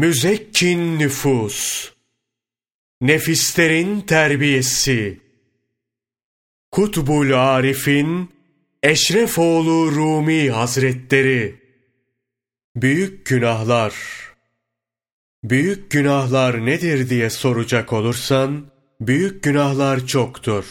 Müzekkin nüfus, nefislerin terbiyesi, Kutbul Arif'in Eşrefoğlu Rumi Hazretleri, Büyük günahlar, büyük günahlar nedir diye soracak olursan, büyük günahlar çoktur.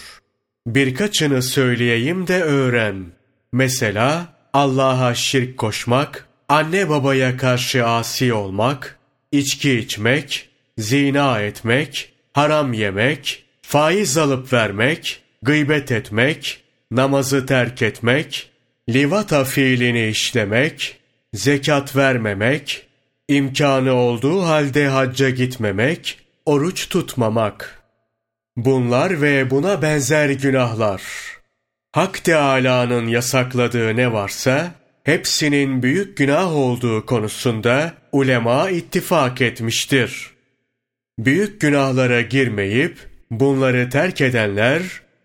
Birkaçını söyleyeyim de öğren. Mesela Allah'a şirk koşmak, anne babaya karşı asi olmak, içki içmek, zina etmek, haram yemek, faiz alıp vermek, gıybet etmek, namazı terk etmek, livata fiilini işlemek, zekat vermemek, imkanı olduğu halde hacca gitmemek, oruç tutmamak. Bunlar ve buna benzer günahlar. Hak Teâlâ'nın yasakladığı ne varsa, hepsinin büyük günah olduğu konusunda ulema ittifak etmiştir. Büyük günahlara girmeyip, bunları terk edenler,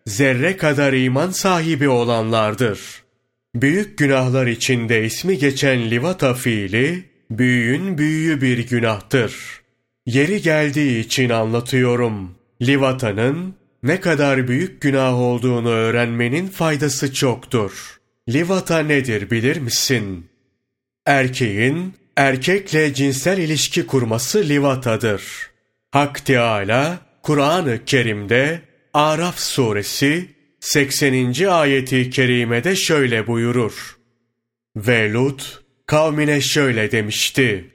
zerre kadar iman sahibi olanlardır. Büyük günahlar içinde ismi geçen livata fiili, büyüğün büyüğü bir günahtır. Yeri geldiği için anlatıyorum. Livatanın ne kadar büyük günah olduğunu öğrenmenin faydası çoktur. Livata nedir bilir misin? Erkeğin erkekle cinsel ilişki kurması livatadır. Hak Teâlâ Kur'an-ı Kerim'de Araf suresi 80. ayeti kerimede şöyle buyurur. Ve Lut kavmine şöyle demişti.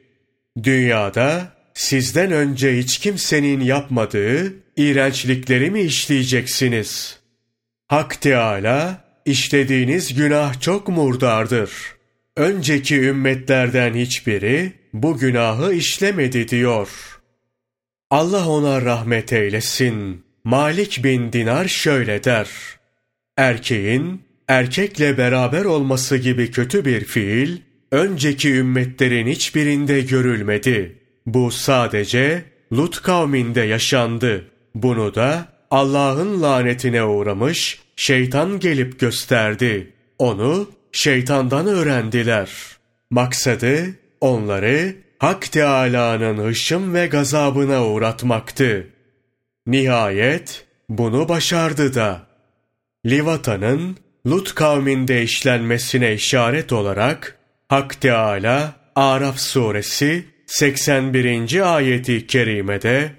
Dünyada sizden önce hiç kimsenin yapmadığı iğrençlikleri mi işleyeceksiniz? Hak Teâlâ, işlediğiniz günah çok murdardır. Önceki ümmetlerden hiçbiri bu günahı işlemedi diyor. Allah ona rahmet eylesin. Malik bin Dinar şöyle der. Erkeğin erkekle beraber olması gibi kötü bir fiil, önceki ümmetlerin hiçbirinde görülmedi. Bu sadece Lut kavminde yaşandı. Bunu da Allah'ın lanetine uğramış şeytan gelip gösterdi. Onu şeytandan öğrendiler. Maksadı onları Hak Teâlâ'nın hışım ve gazabına uğratmaktı. Nihayet bunu başardı da. Livata'nın Lut kavminde işlenmesine işaret olarak Hak Teâlâ Araf suresi 81. ayeti kerimede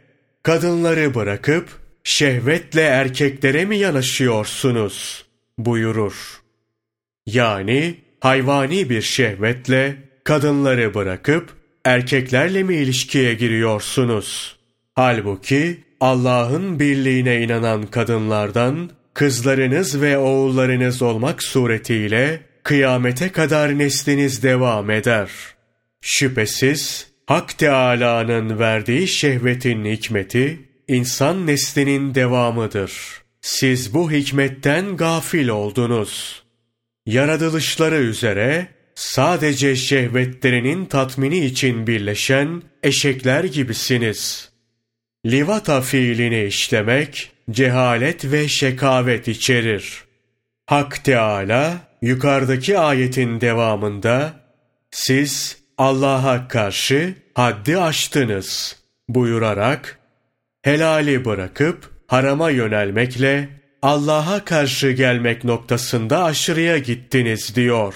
kadınları bırakıp şehvetle erkeklere mi yanaşıyorsunuz buyurur. Yani hayvani bir şehvetle kadınları bırakıp erkeklerle mi ilişkiye giriyorsunuz? Halbuki Allah'ın birliğine inanan kadınlardan kızlarınız ve oğullarınız olmak suretiyle kıyamete kadar nesliniz devam eder. Şüphesiz Hak Teâlâ'nın verdiği şehvetin hikmeti, insan neslinin devamıdır. Siz bu hikmetten gafil oldunuz. Yaratılışları üzere sadece şehvetlerinin tatmini için birleşen eşekler gibisiniz. Livata fiilini işlemek, cehalet ve şekavet içerir. Hak Teâlâ, yukarıdaki ayetin devamında, siz Allah'a karşı haddi aştınız buyurarak, helali bırakıp harama yönelmekle Allah'a karşı gelmek noktasında aşırıya gittiniz diyor.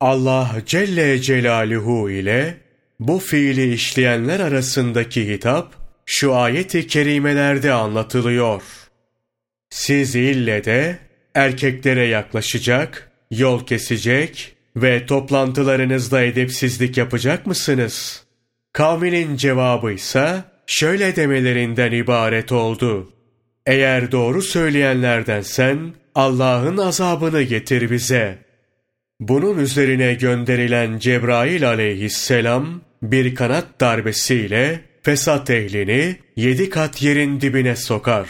Allah Celle Celaluhu ile bu fiili işleyenler arasındaki hitap şu ayeti kerimelerde anlatılıyor. Siz ille de erkeklere yaklaşacak, yol kesecek ve toplantılarınızda edepsizlik yapacak mısınız? Kavminin cevabı ise şöyle demelerinden ibaret oldu. Eğer doğru söyleyenlerdensen Allah'ın azabını getir bize. Bunun üzerine gönderilen Cebrail aleyhisselam bir kanat darbesiyle fesat ehlini yedi kat yerin dibine sokar.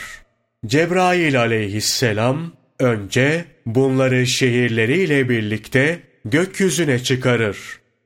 Cebrail aleyhisselam önce bunları şehirleriyle birlikte gökyüzüne çıkarır.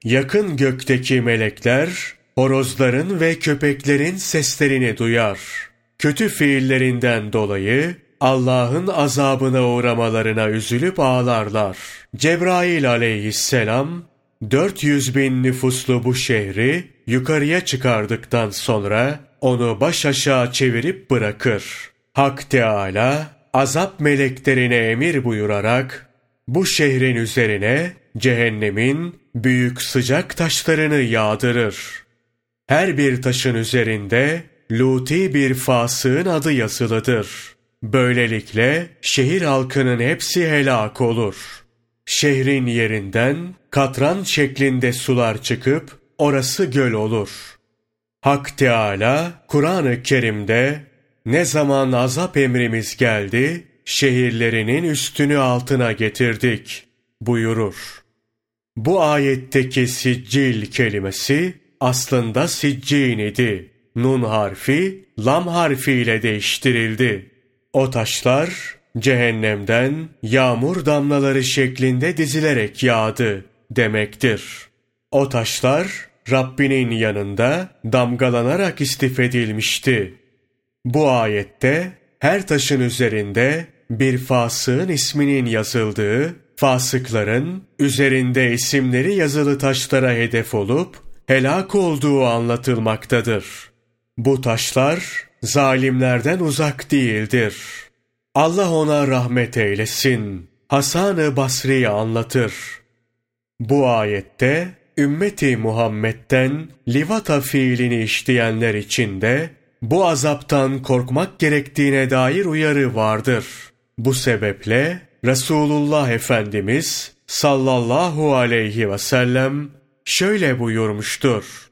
Yakın gökteki melekler, horozların ve köpeklerin seslerini duyar. Kötü fiillerinden dolayı Allah'ın azabına uğramalarına üzülüp ağlarlar. Cebrail aleyhisselam, 400 bin nüfuslu bu şehri yukarıya çıkardıktan sonra onu baş aşağı çevirip bırakır. Hak Teala azap meleklerine emir buyurarak bu şehrin üzerine cehennemin büyük sıcak taşlarını yağdırır. Her bir taşın üzerinde Luti bir fasığın adı yazılıdır. Böylelikle şehir halkının hepsi helak olur. Şehrin yerinden katran şeklinde sular çıkıp orası göl olur. Hak Teala Kur'an-ı Kerim'de ne zaman azap emrimiz geldi, şehirlerinin üstünü altına getirdik buyurur. Bu ayetteki siccil kelimesi aslında siccin idi. Nun harfi lam harfiyle değiştirildi. O taşlar cehennemden yağmur damlaları şeklinde dizilerek yağdı demektir. O taşlar Rabbinin yanında damgalanarak istifedilmişti. Bu ayette her taşın üzerinde bir fasığın isminin yazıldığı, fasıkların üzerinde isimleri yazılı taşlara hedef olup helak olduğu anlatılmaktadır. Bu taşlar zalimlerden uzak değildir. Allah ona rahmet eylesin. Hasan-ı Basri'yi anlatır. Bu ayette ümmeti Muhammed'den livata fiilini işleyenler için de bu azaptan korkmak gerektiğine dair uyarı vardır. Bu sebeple Resulullah Efendimiz sallallahu aleyhi ve sellem şöyle buyurmuştur.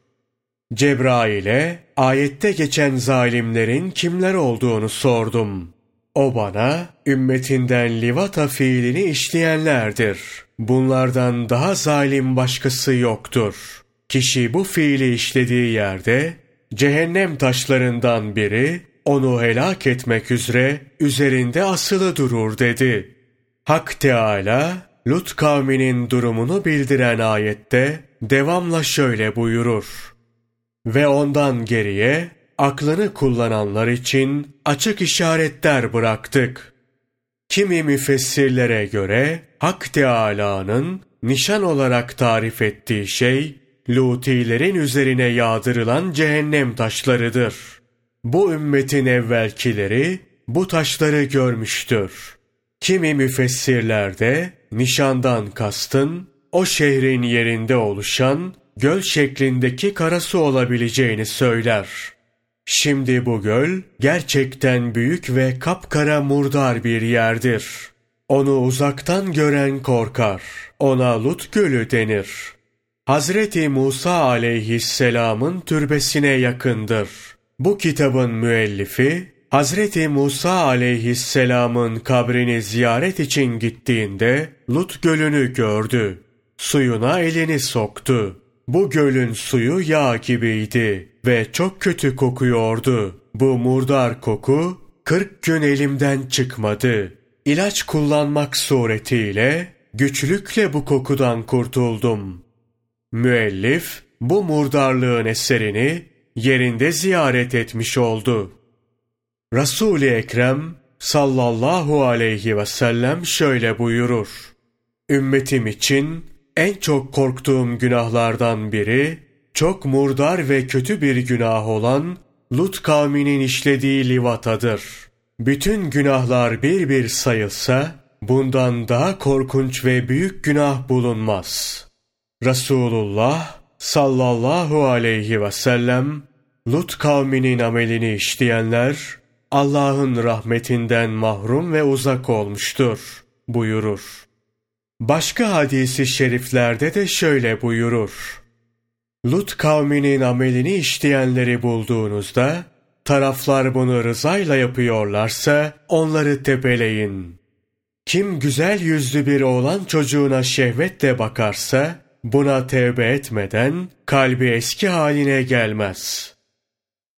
Cebrail'e ayette geçen zalimlerin kimler olduğunu sordum. O bana ümmetinden livata fiilini işleyenlerdir. Bunlardan daha zalim başkası yoktur. Kişi bu fiili işlediği yerde cehennem taşlarından biri onu helak etmek üzere üzerinde asılı durur dedi. Hak Teala Lut kavminin durumunu bildiren ayette devamla şöyle buyurur. Ve ondan geriye aklını kullananlar için açık işaretler bıraktık. Kimi müfessirlere göre Hak Teâlâ'nın nişan olarak tarif ettiği şey, Lutilerin üzerine yağdırılan cehennem taşlarıdır. Bu ümmetin evvelkileri bu taşları görmüştür. Kimi müfessirlerde nişandan kastın o şehrin yerinde oluşan göl şeklindeki karası olabileceğini söyler. Şimdi bu göl gerçekten büyük ve kapkara murdar bir yerdir. Onu uzaktan gören korkar. Ona Lut Gölü denir. Hazreti Musa aleyhisselamın türbesine yakındır. Bu kitabın müellifi Hazreti Musa aleyhisselamın kabrini ziyaret için gittiğinde Lut gölünü gördü. Suyuna elini soktu. Bu gölün suyu yağ gibiydi ve çok kötü kokuyordu. Bu murdar koku kırk gün elimden çıkmadı. İlaç kullanmak suretiyle güçlükle bu kokudan kurtuldum. Müellif bu murdarlığın eserini yerinde ziyaret etmiş oldu. Resul-i Ekrem sallallahu aleyhi ve sellem şöyle buyurur. Ümmetim için en çok korktuğum günahlardan biri, çok murdar ve kötü bir günah olan Lut kavminin işlediği livatadır. Bütün günahlar bir bir sayılsa, bundan daha korkunç ve büyük günah bulunmaz. Resulullah sallallahu aleyhi ve sellem, Lut kavminin amelini işleyenler, Allah'ın rahmetinden mahrum ve uzak olmuştur buyurur. Başka hadisi şeriflerde de şöyle buyurur. Lut kavminin amelini işleyenleri bulduğunuzda, taraflar bunu rızayla yapıyorlarsa onları tepeleyin. Kim güzel yüzlü bir oğlan çocuğuna şehvetle bakarsa, buna tevbe etmeden kalbi eski haline gelmez.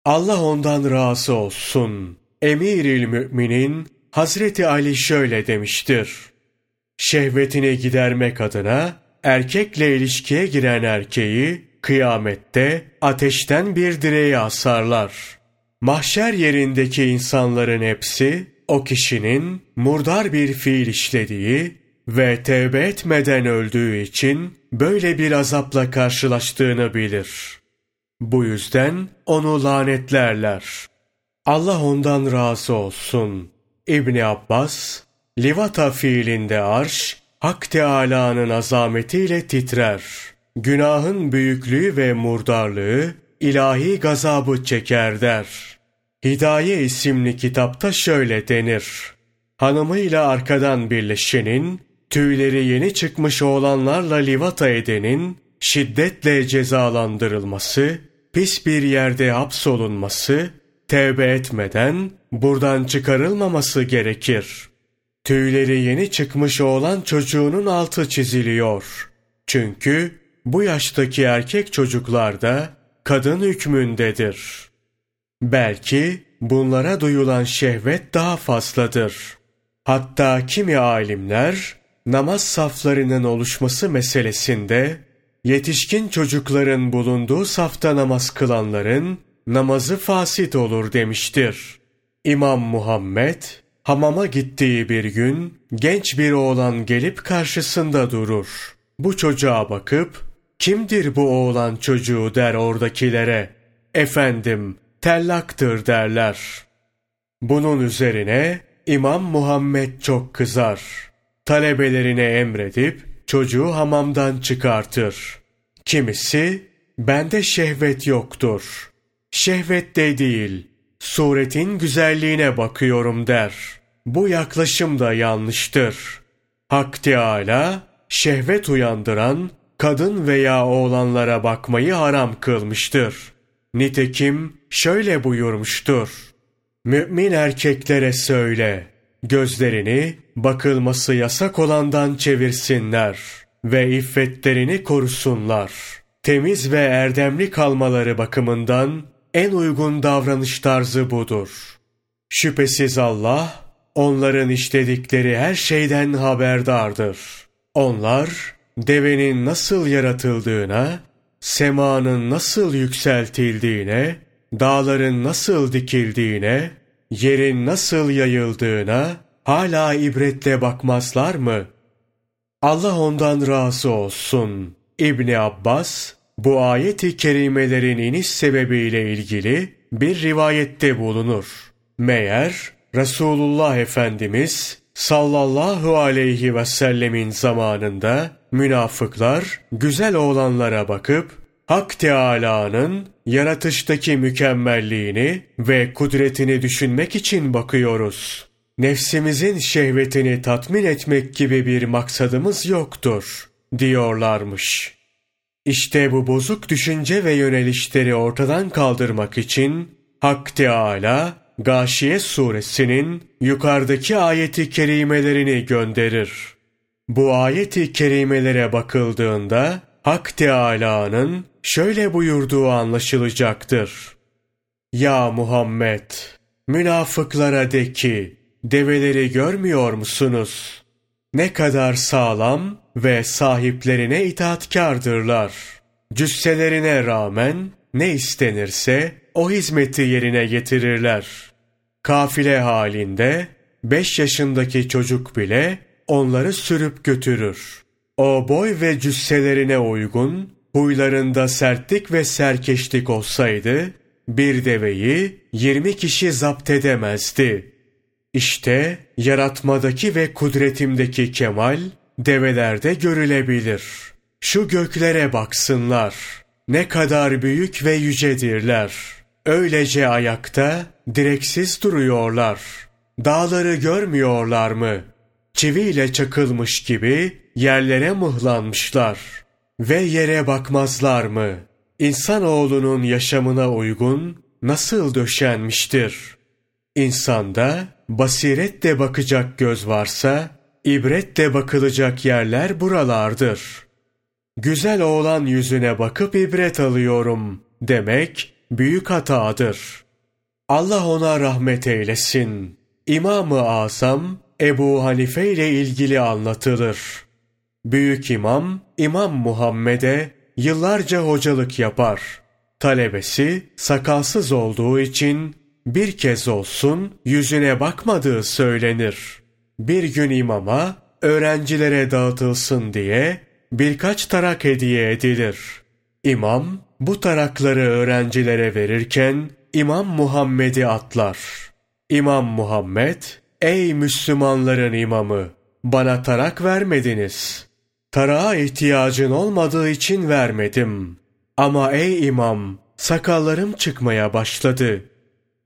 Allah ondan razı olsun. Emiril müminin Hazreti Ali şöyle demiştir. Şehvetini gidermek adına erkekle ilişkiye giren erkeği kıyamette ateşten bir direğe asarlar. Mahşer yerindeki insanların hepsi o kişinin murdar bir fiil işlediği ve tevbe etmeden öldüğü için böyle bir azapla karşılaştığını bilir. Bu yüzden onu lanetlerler. Allah ondan razı olsun. İbni Abbas, Livata fiilinde arş, Hak Teâlâ'nın azametiyle titrer. Günahın büyüklüğü ve murdarlığı, ilahi gazabı çeker der. Hidaye isimli kitapta şöyle denir. Hanımıyla arkadan birleşenin, tüyleri yeni çıkmış oğlanlarla livata edenin, şiddetle cezalandırılması, pis bir yerde hapsolunması, tevbe etmeden buradan çıkarılmaması gerekir. Tüyleri yeni çıkmış olan çocuğunun altı çiziliyor. Çünkü bu yaştaki erkek çocuklarda kadın hükmündedir. Belki bunlara duyulan şehvet daha fazladır. Hatta kimi alimler namaz saflarının oluşması meselesinde yetişkin çocukların bulunduğu safta namaz kılanların namazı fasit olur demiştir. İmam Muhammed hamama gittiği bir gün genç bir oğlan gelip karşısında durur. Bu çocuğa bakıp kimdir bu oğlan çocuğu der oradakilere. Efendim tellaktır derler. Bunun üzerine İmam Muhammed çok kızar. Talebelerine emredip çocuğu hamamdan çıkartır. Kimisi bende şehvet yoktur. Şehvet de değil, suretin güzelliğine bakıyorum der. Bu yaklaşım da yanlıştır. Hak Teâlâ, şehvet uyandıran kadın veya oğlanlara bakmayı haram kılmıştır. Nitekim şöyle buyurmuştur. Mümin erkeklere söyle, gözlerini bakılması yasak olandan çevirsinler ve iffetlerini korusunlar. Temiz ve erdemli kalmaları bakımından en uygun davranış tarzı budur. Şüphesiz Allah, onların işledikleri her şeyden haberdardır. Onlar, devenin nasıl yaratıldığına, semanın nasıl yükseltildiğine, dağların nasıl dikildiğine, yerin nasıl yayıldığına hala ibretle bakmazlar mı? Allah ondan razı olsun. İbni Abbas, bu ayeti kerimelerin iniş sebebiyle ilgili bir rivayette bulunur. Meğer Resulullah Efendimiz sallallahu aleyhi ve sellemin zamanında münafıklar güzel oğlanlara bakıp Hak Teâlâ'nın yaratıştaki mükemmelliğini ve kudretini düşünmek için bakıyoruz. Nefsimizin şehvetini tatmin etmek gibi bir maksadımız yoktur, diyorlarmış. İşte bu bozuk düşünce ve yönelişleri ortadan kaldırmak için Hak Teâlâ, Gâşiye suresinin yukarıdaki ayeti kerimelerini gönderir. Bu ayeti kerimelere bakıldığında Hak Teâlâ'nın şöyle buyurduğu anlaşılacaktır. Ya Muhammed! Münafıklara de ki, develeri görmüyor musunuz? Ne kadar sağlam ve sahiplerine itaatkardırlar. Cüsselerine rağmen ne istenirse o hizmeti yerine getirirler. Kafile halinde beş yaşındaki çocuk bile onları sürüp götürür. O boy ve cüsselerine uygun, huylarında sertlik ve serkeşlik olsaydı, bir deveyi yirmi kişi zapt edemezdi. İşte yaratmadaki ve kudretimdeki kemal, develerde görülebilir. Şu göklere baksınlar. Ne kadar büyük ve yücedirler. Öylece ayakta, direksiz duruyorlar. Dağları görmüyorlar mı? Çiviyle çakılmış gibi yerlere mıhlanmışlar. Ve yere bakmazlar mı? İnsanoğlunun yaşamına uygun nasıl döşenmiştir? İnsanda basiretle bakacak göz varsa, ibretle bakılacak yerler buralardır. Güzel oğlan yüzüne bakıp ibret alıyorum demek büyük hatadır. Allah ona rahmet eylesin. İmam-ı Azam Ebu Hanife ile ilgili anlatılır. Büyük imam, İmam Muhammed'e yıllarca hocalık yapar. Talebesi sakalsız olduğu için bir kez olsun yüzüne bakmadığı söylenir. Bir gün imama öğrencilere dağıtılsın diye birkaç tarak hediye edilir. İmam bu tarakları öğrencilere verirken İmam Muhammed'i atlar. İmam Muhammed, ey Müslümanların imamı, bana tarak vermediniz. Tarağa ihtiyacın olmadığı için vermedim. Ama ey imam, sakallarım çıkmaya başladı.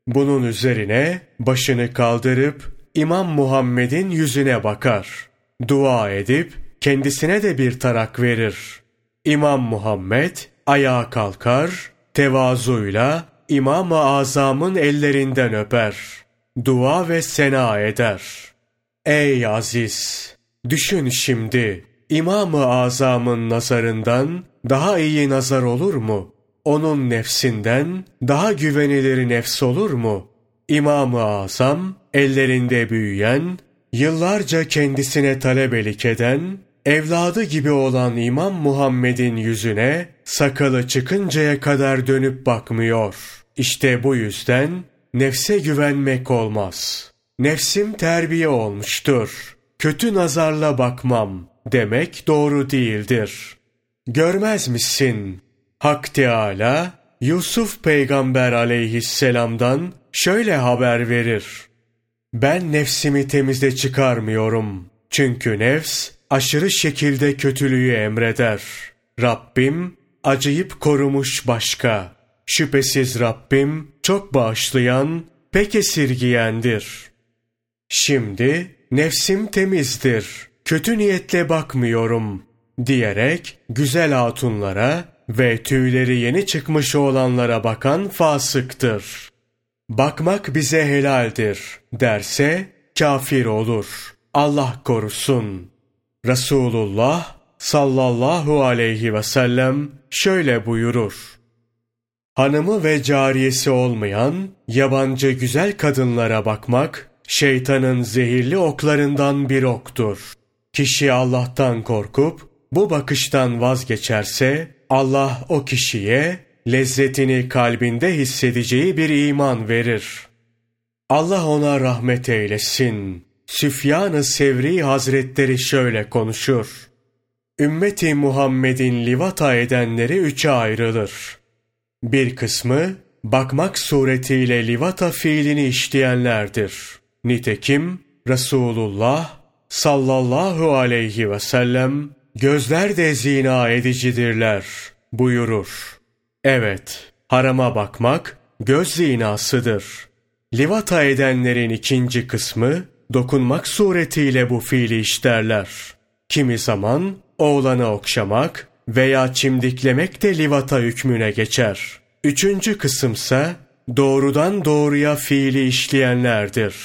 Bunun üzerine başını kaldırıp İmam Muhammed'in yüzüne bakar. Dua edip kendisine de bir tarak verir. İmam Muhammed ayağa kalkar, tevazuyla İmam-ı Azam'ın ellerinden öper. Dua ve sena eder. Ey aziz! Düşün şimdi, İmam-ı Azam'ın nazarından daha iyi nazar olur mu? Onun nefsinden daha güvenilir nefs olur mu? İmam-ı Azam, ellerinde büyüyen, yıllarca kendisine talebelik eden, evladı gibi olan İmam Muhammed'in yüzüne sakalı çıkıncaya kadar dönüp bakmıyor. İşte bu yüzden nefse güvenmek olmaz. Nefsim terbiye olmuştur. Kötü nazarla bakmam demek doğru değildir. Görmez misin? Hak Teala Yusuf peygamber aleyhisselamdan şöyle haber verir. Ben nefsimi temize çıkarmıyorum. Çünkü nefs aşırı şekilde kötülüğü emreder. Rabbim acıyıp korumuş başka. Şüphesiz Rabbim çok bağışlayan, pek esirgiyendir. Şimdi nefsim temizdir, kötü niyetle bakmıyorum diyerek güzel hatunlara ve tüyleri yeni çıkmış olanlara bakan fasıktır. Bakmak bize helaldir derse kafir olur. Allah korusun. Resulullah sallallahu aleyhi ve sellem şöyle buyurur. Hanımı ve cariyesi olmayan yabancı güzel kadınlara bakmak şeytanın zehirli oklarından bir oktur. Kişi Allah'tan korkup bu bakıştan vazgeçerse Allah o kişiye lezzetini kalbinde hissedeceği bir iman verir. Allah ona rahmet eylesin. Süfyan-ı Sevri Hazretleri şöyle konuşur. Ümmeti Muhammed'in livata edenleri üçe ayrılır. Bir kısmı bakmak suretiyle livata fiilini işleyenlerdir. Nitekim Resulullah sallallahu aleyhi ve sellem gözler de zina edicidirler buyurur. Evet, harama bakmak göz zinasıdır. Livata edenlerin ikinci kısmı dokunmak suretiyle bu fiili işlerler. Kimi zaman oğlanı okşamak veya çimdiklemek de livata hükmüne geçer. Üçüncü kısımsa doğrudan doğruya fiili işleyenlerdir.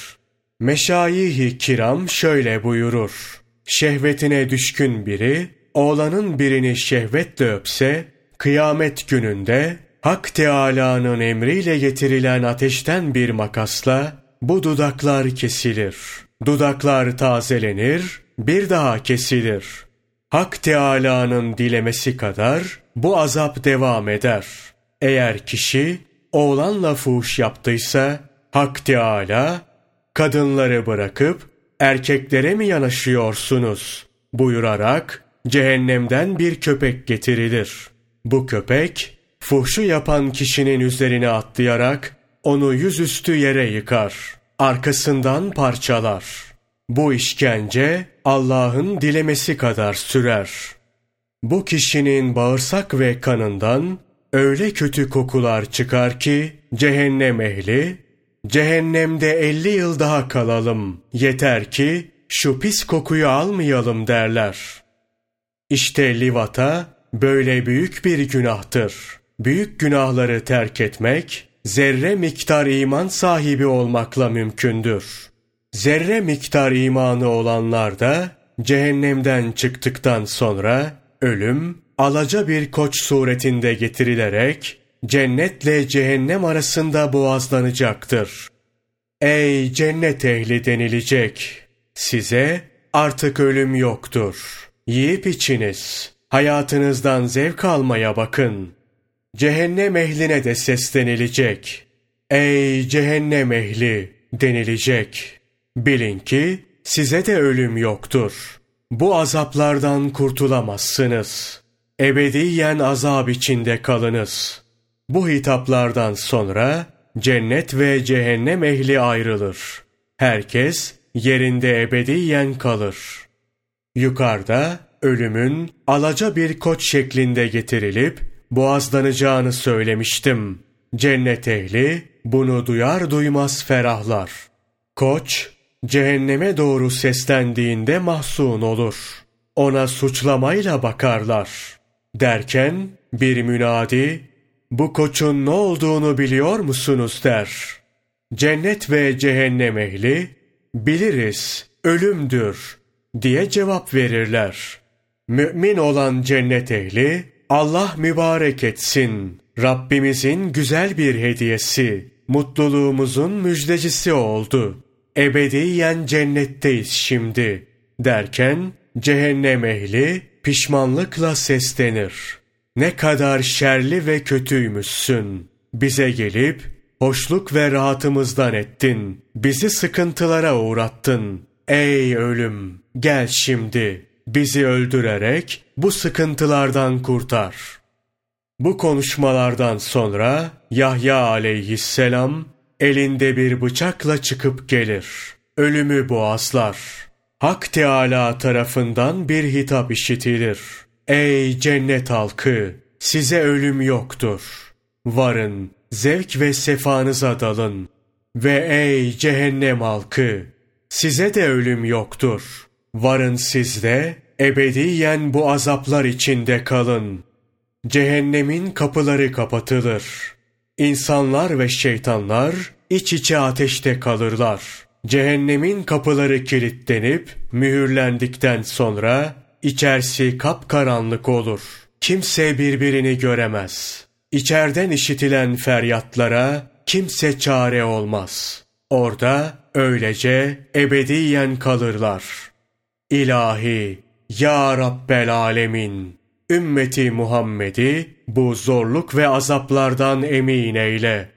Meşayih-i kiram şöyle buyurur. Şehvetine düşkün biri, oğlanın birini şehvetle öpse, kıyamet gününde Hak Teâlâ'nın emriyle getirilen ateşten bir makasla bu dudaklar kesilir. Dudaklar tazelenir, bir daha kesilir. Hak Teâlâ'nın dilemesi kadar bu azap devam eder. Eğer kişi oğlanla fuhuş yaptıysa, Hak Teâlâ, kadınları bırakıp erkeklere mi yanaşıyorsunuz buyurarak cehennemden bir köpek getirilir. Bu köpek, fuhşu yapan kişinin üzerine atlayarak onu yüzüstü yere yıkar. Arkasından parçalar. Bu işkence Allah'ın dilemesi kadar sürer. Bu kişinin bağırsak ve kanından öyle kötü kokular çıkar ki cehennem ehli, cehennemde elli yıl daha kalalım, yeter ki şu pis kokuyu almayalım derler. İşte livata böyle büyük bir günahtır. Büyük günahları terk etmek, zerre miktar iman sahibi olmakla mümkündür. Zerre miktar imanı olanlar da cehennemden çıktıktan sonra ölüm alaca bir koç suretinde getirilerek cennetle cehennem arasında boğazlanacaktır. Ey cennet ehli denilecek! Size artık ölüm yoktur. Yiyip içiniz. Hayatınızdan zevk almaya bakın. Cehennem ehline de seslenilecek. Ey cehennem ehli denilecek. Bilin ki size de ölüm yoktur. Bu azaplardan kurtulamazsınız. ebediyen azap içinde kalınız. Bu hitaplardan sonra cennet ve cehennem ehli ayrılır. Herkes yerinde ebediyen kalır. Yukarıda ölümün alaca bir koç şeklinde getirilip boğazlanacağını söylemiştim. Cennet ehli bunu duyar duymaz ferahlar. Koç cehenneme doğru seslendiğinde mahzun olur. Ona suçlamayla bakarlar. Derken bir münadi bu koçun ne olduğunu biliyor musunuz der. Cennet ve cehennem ehli biliriz ölümdür diye cevap verirler. Mümin olan cennet ehli Allah mübarek etsin. Rabbimizin güzel bir hediyesi, mutluluğumuzun müjdecisi oldu. Ebediyen cennetteyiz şimdi derken cehennem ehli pişmanlıkla seslenir. Ne kadar şerli ve kötüymüşsün. Bize gelip hoşluk ve rahatımızdan ettin. Bizi sıkıntılara uğrattın. Ey ölüm gel şimdi bizi öldürerek bu sıkıntılardan kurtar. Bu konuşmalardan sonra Yahya aleyhisselam elinde bir bıçakla çıkıp gelir. Ölümü boğazlar. Hak Teala tarafından bir hitap işitilir. Ey cennet halkı! Size ölüm yoktur. Varın, zevk ve sefanıza dalın. Ve ey cehennem halkı! Size de ölüm yoktur. Varın siz de ebediyen bu azaplar içinde kalın. Cehennemin kapıları kapatılır. İnsanlar ve şeytanlar iç içe ateşte kalırlar. Cehennemin kapıları kilitlenip mühürlendikten sonra içerisi kapkaranlık olur. Kimse birbirini göremez. İçerden işitilen feryatlara kimse çare olmaz. Orada öylece ebediyen kalırlar. İlahi, Ya Rabbel Alemin, ümmeti Muhammed'i bu zorluk ve azaplardan emin eyle.